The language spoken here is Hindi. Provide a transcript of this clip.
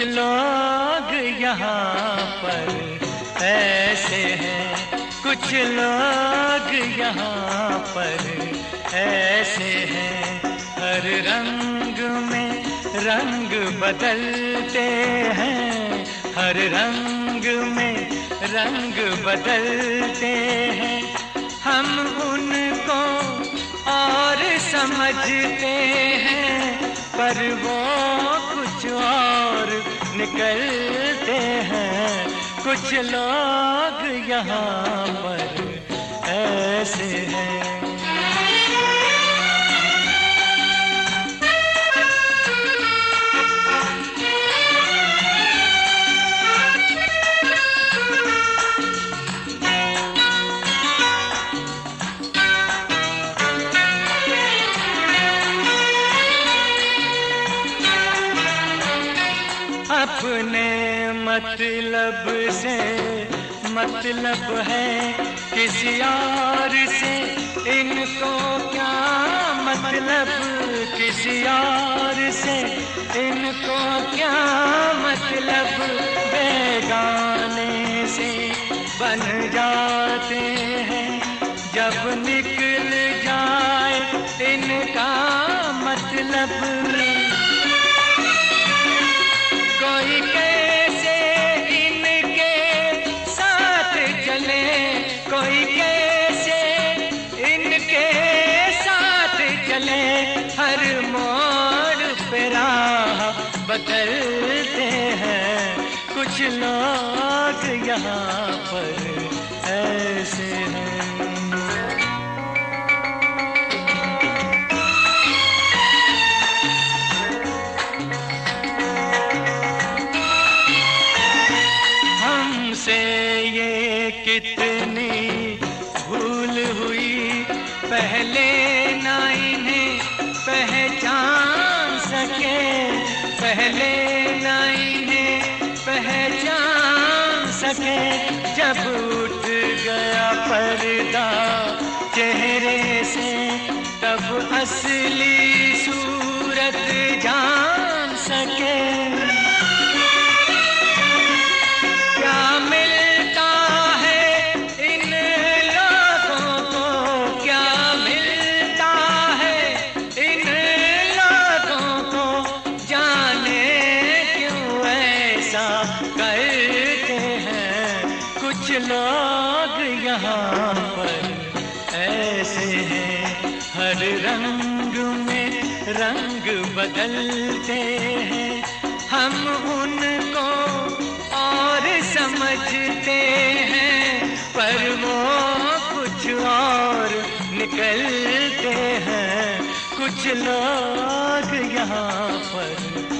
कुछ लोग यहाँ पर ऐसे हैं। कुछ लोग यहाँ पर ऐसे हैं। हर रंग में रंग बदलते हैं। हर रंग में रंग बदलते हैं। हम उनको और समझते हैं, पर वो निकलते हैं। कुछ लोग यहाँ पर ऐसे हैं। अपने मतलब से मतलब है किसी और से। इनको क्या मतलब किसी और से? इनको क्या मतलब बेगाने से बन जाते हैं? जब निकल जाए इनका मतलब हर मोड़ पे राह बदलते हैं। कुछ लोग यहाँ पर ऐसे हैं। हमसे ये कितनी भूल हुई पहले पहले ना इन्हें पहचान सके। जब उठ गया पर्दा चेहरे से तब असली करते हैं, कुछ लोग यहाँ पर ऐसे हैं। हर रंग में रंग बदलते हैं। हम उनको और समझते हैं, पर वो कुछ और निकलते हैं। कुछ लोग यहाँ पर